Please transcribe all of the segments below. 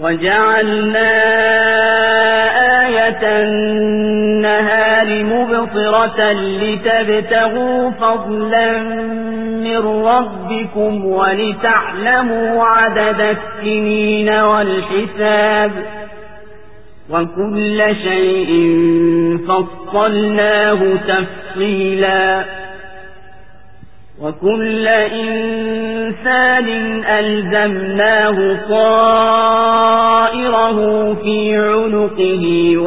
وجعلنا آية النهار مبصرة لتبتغوا فضلا من ربكم ولتعلموا عدد السنين والحساب وكل شيء فصلناه تفصيلا وكل إنسان ألزمناه طائره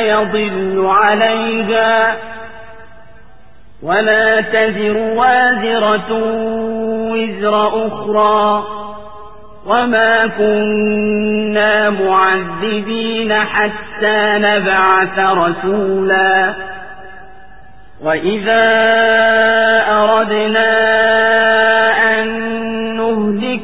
يضل عليها ولا تزر وازرة وزر أخرى وما كنا معذبين حتى نبعث رسولا وإذا